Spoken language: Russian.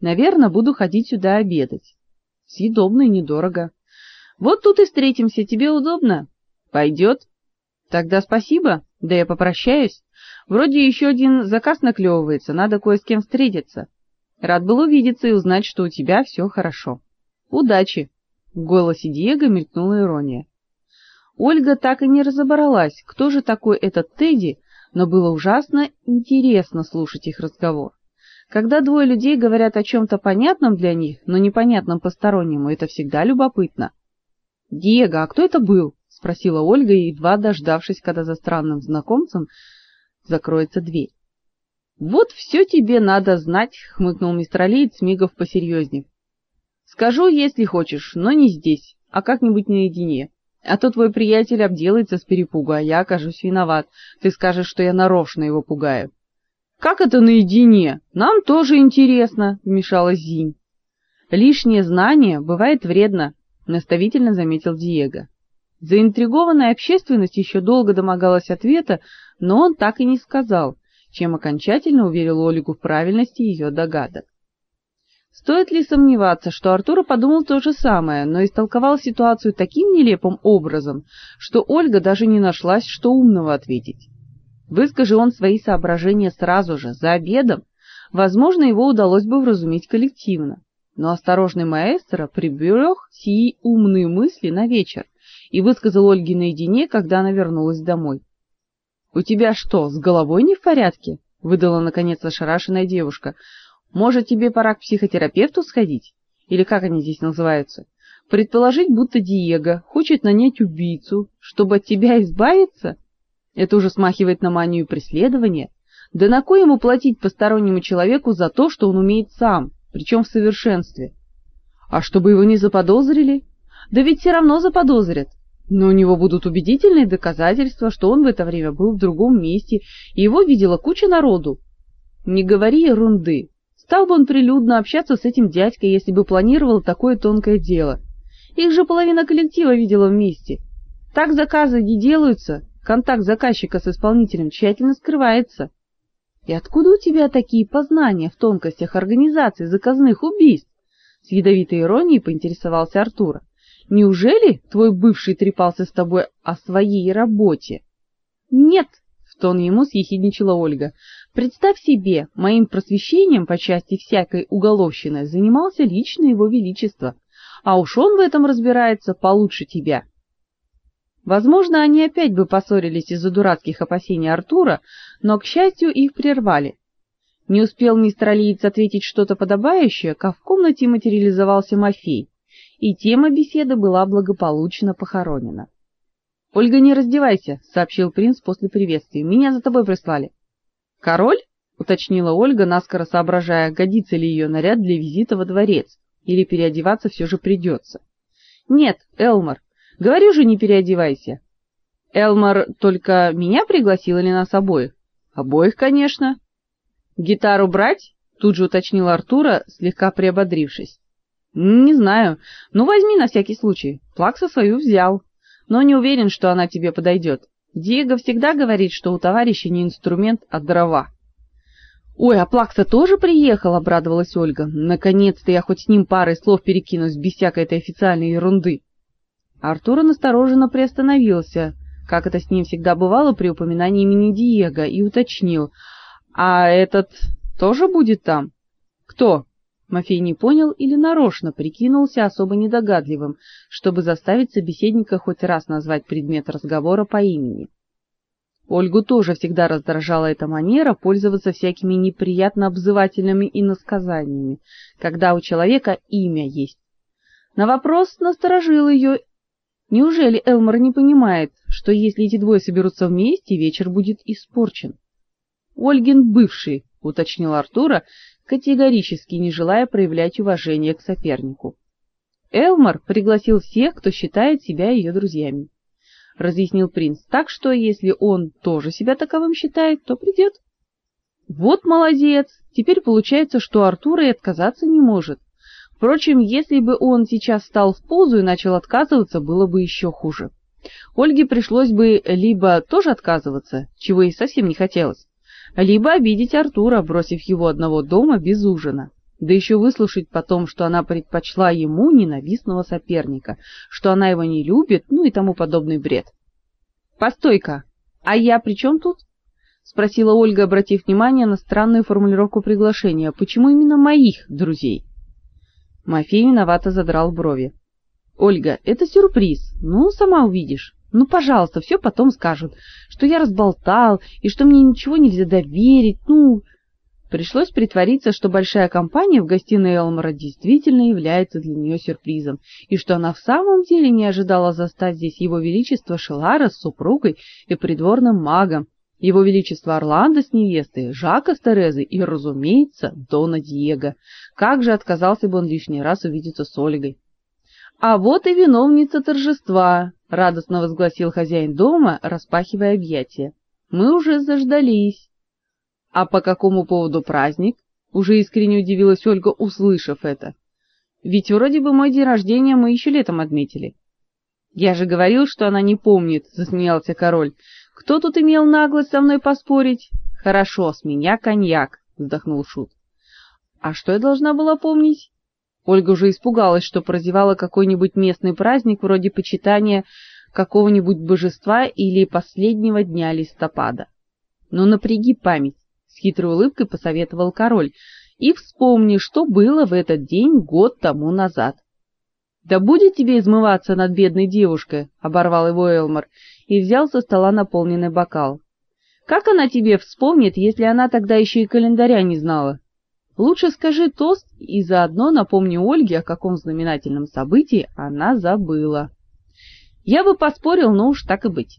Наверное, буду ходить сюда обедать. Съедобно и недорого. Вот тут и встретимся. Тебе удобно? Пойдет. Тогда спасибо. Да я попрощаюсь. Вроде еще один заказ наклевывается, надо кое с кем встретиться. Рад был увидеться и узнать, что у тебя все хорошо. Удачи. В голосе Диего мелькнула ирония. Ольга так и не разобралась, кто же такой этот Тедди, но было ужасно интересно слушать их разговор. Когда двое людей говорят о чем то понятном для них, но непонятном постороннему, это всегда любопытно. Диего, а кто это был? спросила Ольга, едва дождавшись, когда за странным знакомцем закроется дверь. Вот все тебе надо знать, хмыкнул мистер Алиец, мигов посерьезнее. Скажу, если хочешь, но не здесь, а как-нибудь наедине. А то твой приятель обделается с перепугу, а я окажусь виноват. Ты скажешь, что я нарочно его пугаю. Как это наедине? Нам тоже интересно, вмешалась Зинь. Лишнее знание бывает вредно, наставительно заметил Диего. Заинтригованная общественность еще долго домогалась ответа, но он так и не сказал, чем окончательно уверил Ольгу в правильности ее догадок. Стоит ли сомневаться, что Артур подумал то же самое, но истолковал ситуацию таким нелепым образом, что Ольга даже не нашлась, что умного ответить. Выскажи он свои соображения сразу же, за обедом, возможно, его удалось бы вразумить коллективно. Но осторожный маэстро приберег сии умные мысли на вечер и высказал Ольге наедине, когда она вернулась домой. У тебя что, с головой не в порядке? выдала наконец ошарашенная девушка. Может, тебе пора к психотерапевту сходить? Или как они здесь называются? Предположить, будто Диего хочет нанять убийцу, чтобы от тебя избавиться? Это уже смахивает на манию преследования. Да на кой ему платить постороннему человеку за то, что он умеет сам, причем в совершенстве? А чтобы его не заподозрили? Да ведь все равно заподозрят. Но у него будут убедительные доказательства, что он в это время был в другом месте, и его видела куча народу. Не говори ерунды. Стал бы он прилюдно общаться с этим дядькой, если бы планировал такое тонкое дело. Их же половина коллектива видела вместе. Так заказы не делаются, контакт заказчика с исполнителем тщательно скрывается. И откуда у тебя такие познания в тонкостях организации заказных убийств? С ядовитой иронией поинтересовался Артур. Неужели твой бывший трепался с тобой о своей работе? Нет, в тон ему съехидничала Ольга. Представь себе, моим просвещением по части всякой уголовщины занимался лично его величество, а уж он в этом разбирается получше тебя. Возможно, они опять бы поссорились из-за дурацких опасений Артура, но к счастью, их прервали. Не успел мистер Алиец ответить что-то подобающее, как в комнате материализовался Мафей и тема беседы была благополучно похоронена. Ольга, не раздевайся, сообщил принц после приветствия. Меня за тобой прислали. Король? уточнила Ольга, наскоро соображая, годится ли ее наряд для визита во дворец или переодеваться все же придется. Нет, Элмар, говорю же, не переодевайся. Элмар только меня пригласил или нас обоих? Обоих, конечно. Гитару брать? тут же уточнил Артура, слегка приободрившись. Не знаю. Ну возьми на всякий случай. Плакса свою взял, но не уверен, что она тебе подойдет. Диего всегда говорит, что у товарища не инструмент, а дрова. Ой, а Плакса тоже приехал, обрадовалась Ольга. Наконец-то я хоть с ним парой слов перекинусь без всякой этой официальной ерунды. Артур настороженно приостановился, как это с ним всегда бывало при упоминании имени Диего, и уточнил: "А этот тоже будет там?" "Кто?" Мафей не понял или нарочно прикинулся особо недогадливым, чтобы заставить собеседника хоть раз назвать предмет разговора по имени. Ольгу тоже всегда раздражала эта манера пользоваться всякими неприятно обзывательными иносказаниями, когда у человека имя есть. На вопрос насторожил ее. Неужели Элмор не понимает, что если эти двое соберутся вместе, вечер будет испорчен? Ольгин бывший, уточнил Артура, категорически не желая проявлять уважение к сопернику. Элмар пригласил всех, кто считает себя ее друзьями, разъяснил принц. Так что, если он тоже себя таковым считает, то придет. Вот молодец. Теперь получается, что Артур и отказаться не может. Впрочем, если бы он сейчас встал в позу и начал отказываться, было бы еще хуже. Ольге пришлось бы либо тоже отказываться, чего ей совсем не хотелось, либо обидеть Артура, бросив его одного дома без ужина. Да еще выслушать потом, что она предпочла ему ненавистного соперника, что она его не любит, ну и тому подобный бред. Постой-ка. А я при чем тут? спросила Ольга, обратив внимание на странную формулировку приглашения. Почему именно моих друзей? Мафей виновато задрал брови. Ольга, это сюрприз. Ну, сама увидишь. Ну, пожалуйста, все потом скажут, что я разболтал и что мне ничего нельзя доверить. Ну, пришлось притвориться, что большая компания в гостиной Элмора действительно является для нее сюрпризом, и что она в самом деле не ожидала застать здесь его величество Шелара с супругой и придворным магом, его величество Орландо с невестой, Жака с Терезой и, разумеется, Дона Диего. Как же отказался бы он лишний раз увидеться с Ольгой? А вот и виновница торжества, радостно возгласил хозяин дома, распахивая объятия. Мы уже заждались. А по какому поводу праздник? Уже искренне удивилась Ольга, услышав это. Ведь вроде бы мой день рождения мы еще летом отметили. Я же говорил, что она не помнит, засмеялся король. Кто тут имел наглость со мной поспорить? Хорошо, с меня коньяк, вздохнул шут. А что я должна была помнить? Ольга уже испугалась, что прозевала какой-нибудь местный праздник вроде почитания какого-нибудь божества или последнего дня листопада. Но «Ну, напряги память, с хитрой улыбкой посоветовал король. И вспомни, что было в этот день год тому назад. Да будет тебе измываться над бедной девушкой, оборвал его Элмор и взял со стола наполненный бокал. Как она тебе вспомнит, если она тогда еще и календаря не знала? Лучше скажи тост и заодно напомни Ольге, о каком знаменательном событии она забыла. Я бы поспорил, но уж так и быть.